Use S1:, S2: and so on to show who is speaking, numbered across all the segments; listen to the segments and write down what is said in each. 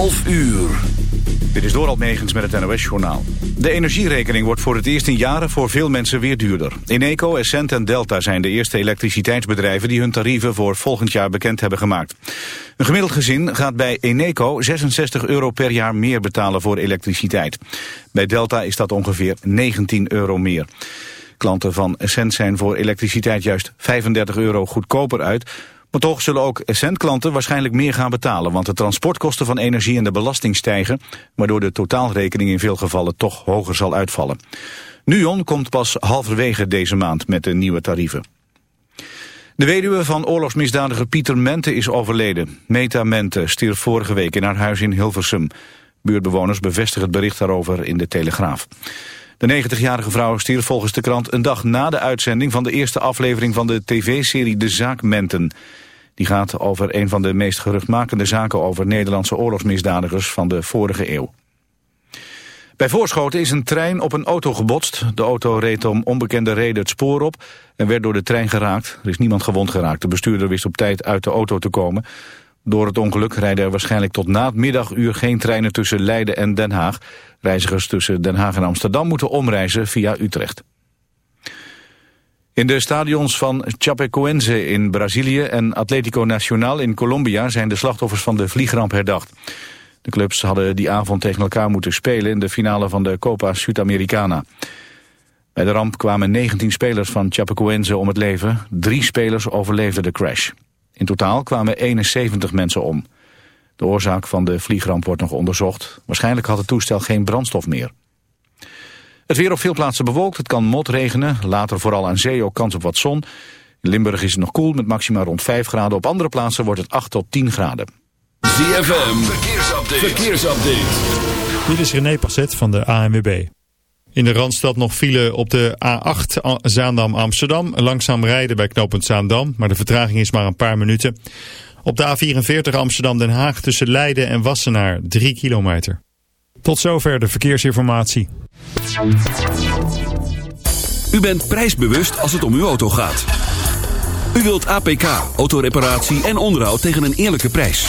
S1: 11 uur.
S2: Dit is Doral Megens met het NOS-journaal. De energierekening wordt voor het eerst in jaren voor veel mensen weer duurder. Eneco, Essent en Delta zijn de eerste elektriciteitsbedrijven... die hun tarieven voor volgend jaar bekend hebben gemaakt. Een gemiddeld gezin gaat bij Eneco 66 euro per jaar meer betalen voor elektriciteit. Bij Delta is dat ongeveer 19 euro meer. Klanten van Essent zijn voor elektriciteit juist 35 euro goedkoper uit... Maar toch zullen ook Essent-klanten waarschijnlijk meer gaan betalen... want de transportkosten van energie en de belasting stijgen... waardoor de totaalrekening in veel gevallen toch hoger zal uitvallen. Nuon komt pas halverwege deze maand met de nieuwe tarieven. De weduwe van oorlogsmisdadiger Pieter Mente is overleden. Meta Mente stierf vorige week in haar huis in Hilversum. Buurtbewoners bevestigen het bericht daarover in de Telegraaf. De 90-jarige vrouw stierf volgens de krant een dag na de uitzending van de eerste aflevering van de tv-serie De Zaak Menten. Die gaat over een van de meest geruchtmakende zaken over Nederlandse oorlogsmisdadigers van de vorige eeuw. Bij Voorschoten is een trein op een auto gebotst. De auto reed om onbekende reden het spoor op en werd door de trein geraakt. Er is niemand gewond geraakt. De bestuurder wist op tijd uit de auto te komen. Door het ongeluk rijden er waarschijnlijk tot na het middaguur geen treinen tussen Leiden en Den Haag. Reizigers tussen Den Haag en Amsterdam moeten omreizen via Utrecht. In de stadions van Chapecoense in Brazilië en Atletico Nacional in Colombia zijn de slachtoffers van de vliegramp herdacht. De clubs hadden die avond tegen elkaar moeten spelen in de finale van de Copa Sudamericana. Bij de ramp kwamen 19 spelers van Chapecoense om het leven. Drie spelers overleefden de crash. In totaal kwamen 71 mensen om. De oorzaak van de vliegramp wordt nog onderzocht. Waarschijnlijk had het toestel geen brandstof meer. Het weer op veel plaatsen bewolkt. Het kan motregenen. Later vooral aan zee ook kans op wat zon. In Limburg is het nog koel met maxima rond 5 graden. Op andere plaatsen wordt het 8 tot 10 graden.
S1: ZFM, verkeersupdate. verkeersupdate.
S3: Dit is René Passet van de ANWB. In de Randstad nog file op de A8 Zaandam-Amsterdam. Langzaam rijden bij knooppunt Zaandam, maar de vertraging is maar een paar minuten. Op de A44 Amsterdam-Den Haag tussen Leiden en Wassenaar 3 kilometer. Tot zover de verkeersinformatie.
S1: U bent prijsbewust als het om uw auto gaat. U wilt APK, autoreparatie en onderhoud tegen een eerlijke prijs.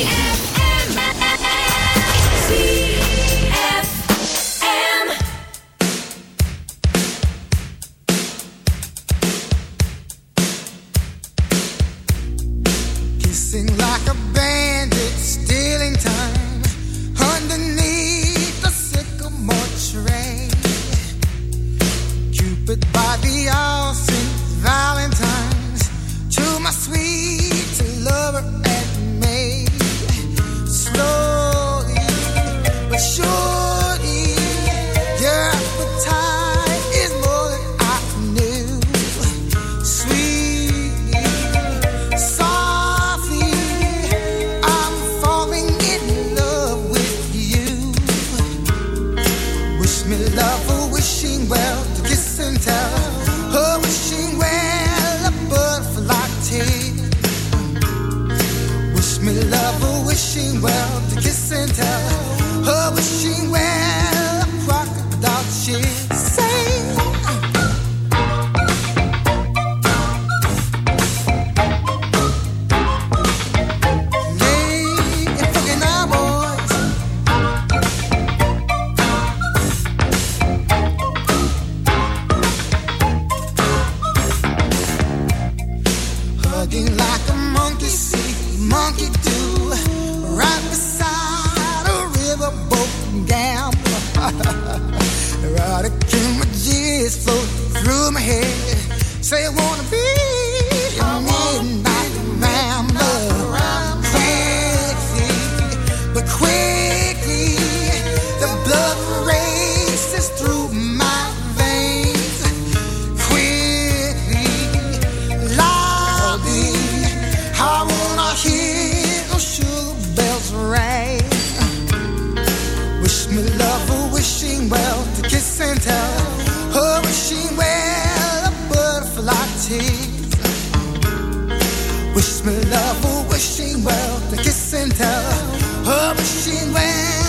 S4: Christmas love for wishing well, the kiss and tell, oh, wishing well.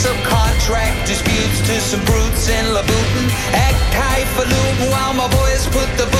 S5: subcontract disputes to some brutes in Louboutin. Act high highfalutin while my boys put the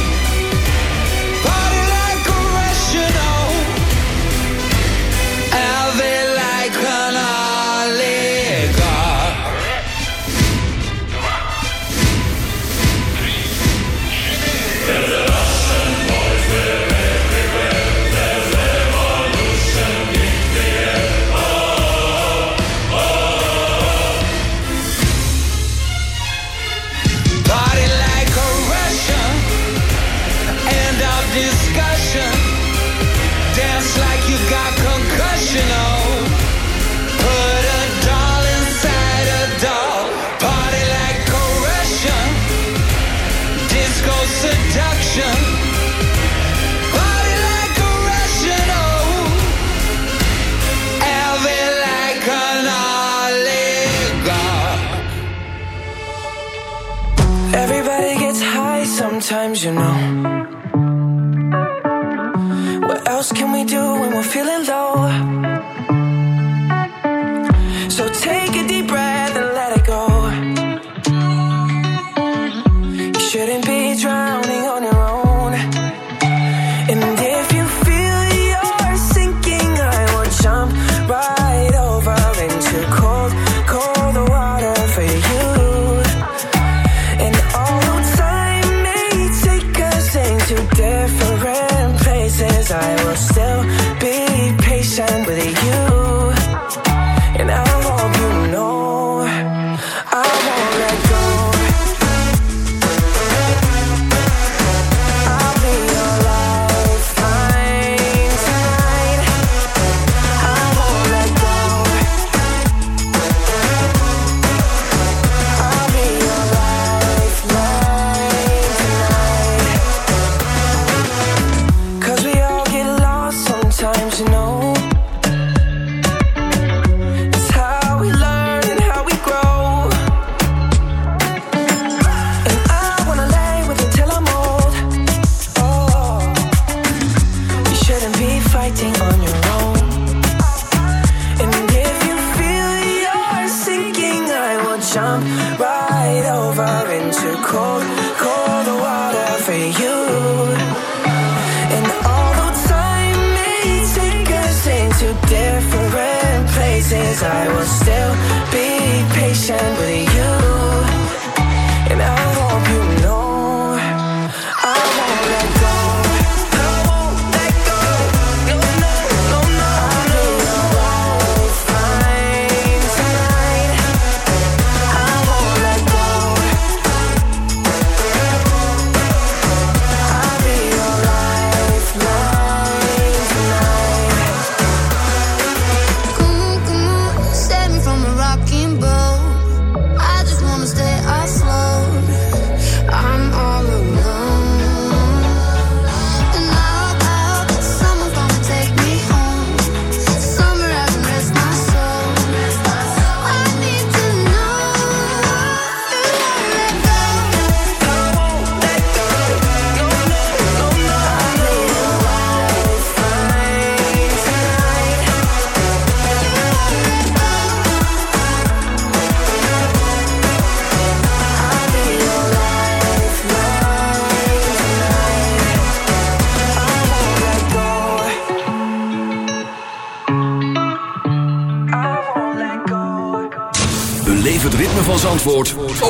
S6: Sometimes, you know.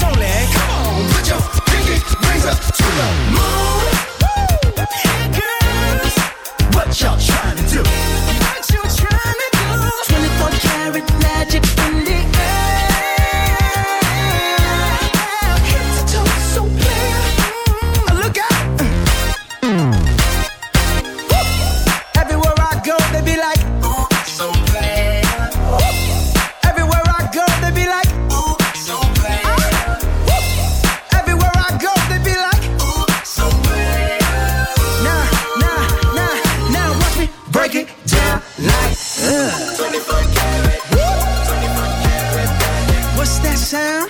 S7: it's
S8: only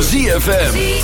S8: ZFM.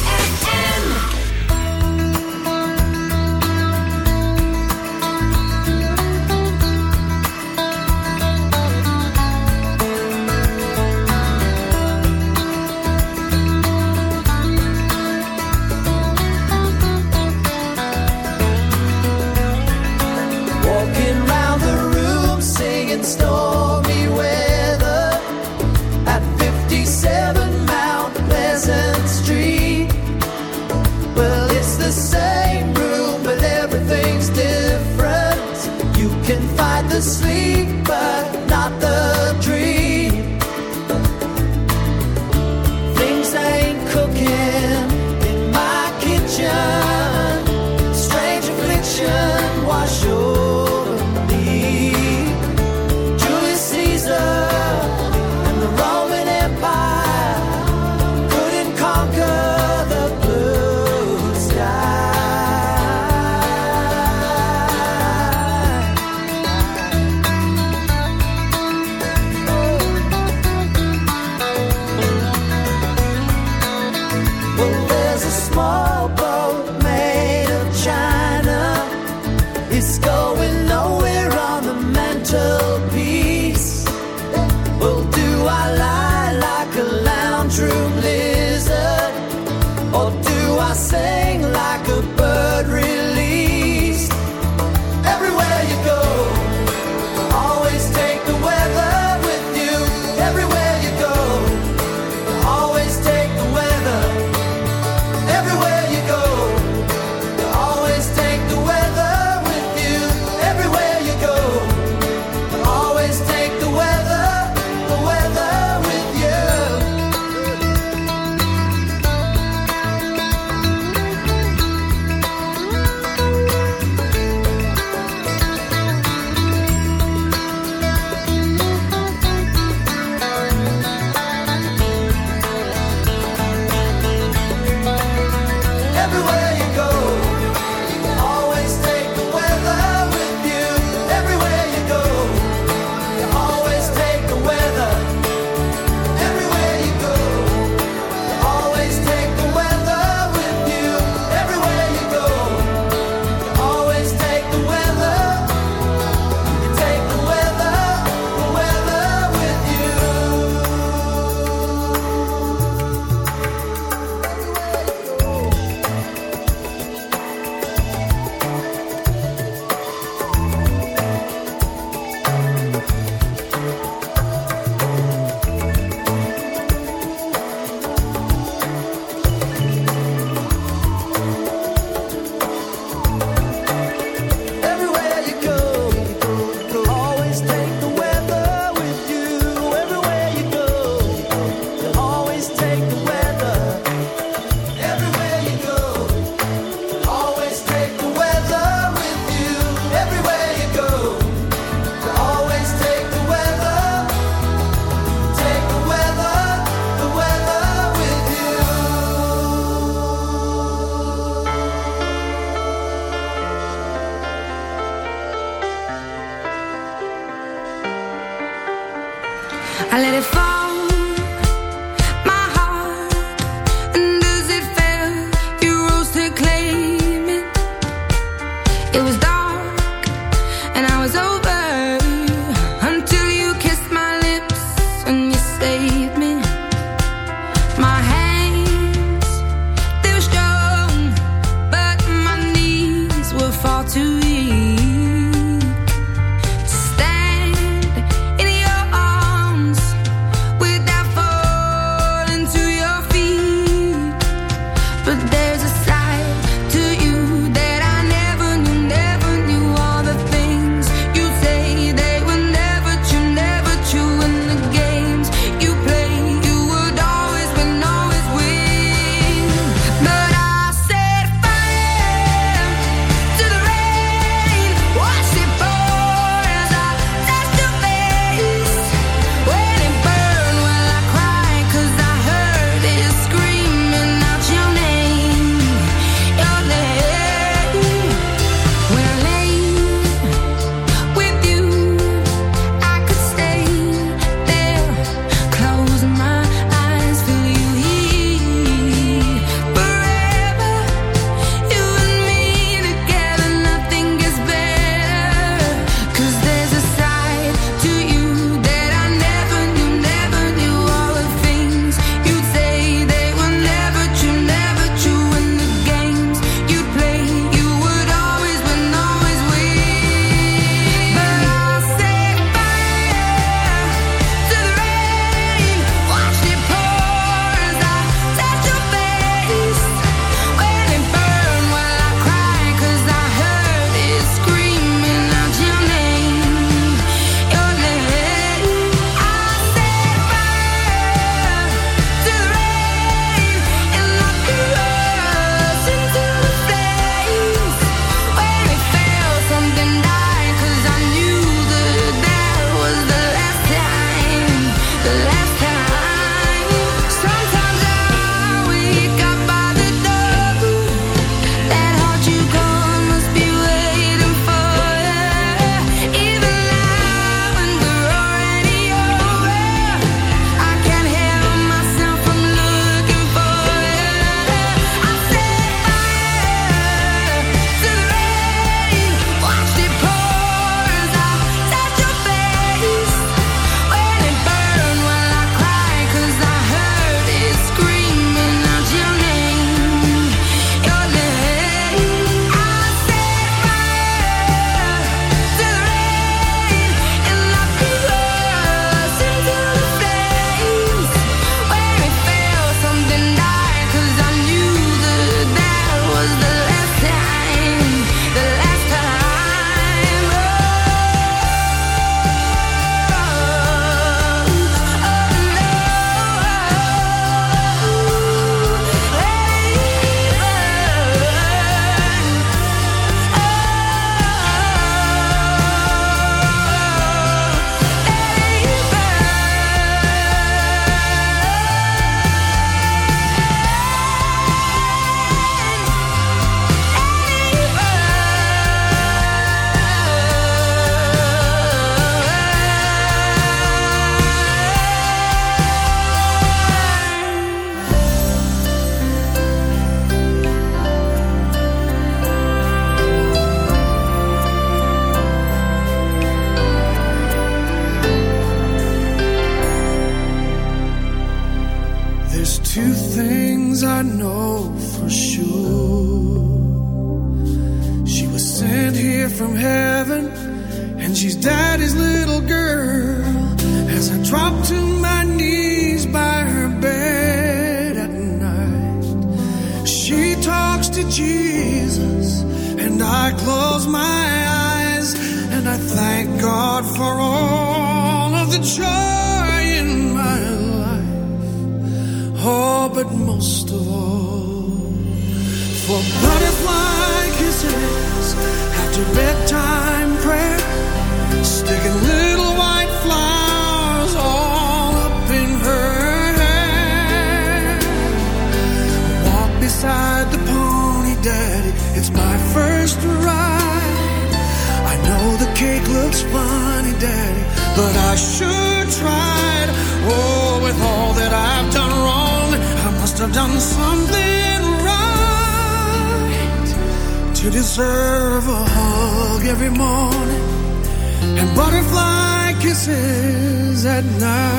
S9: Kisses at night.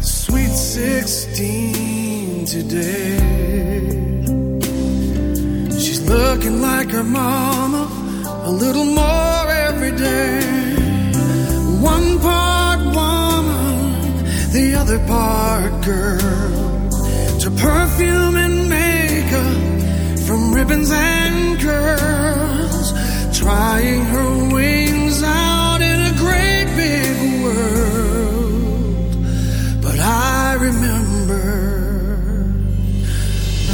S9: Sweet 16 today. She's looking like her mama a little more every day. One part woman, the other part girl. To perfume and makeup, from ribbons and curls. Trying her wings out in a great big world. But I remember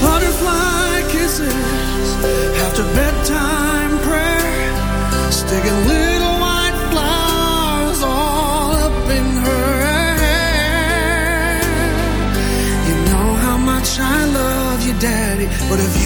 S9: butterfly kisses after bedtime prayer, sticking little white flowers all up in her hair. You know how much I love you, Daddy, but if you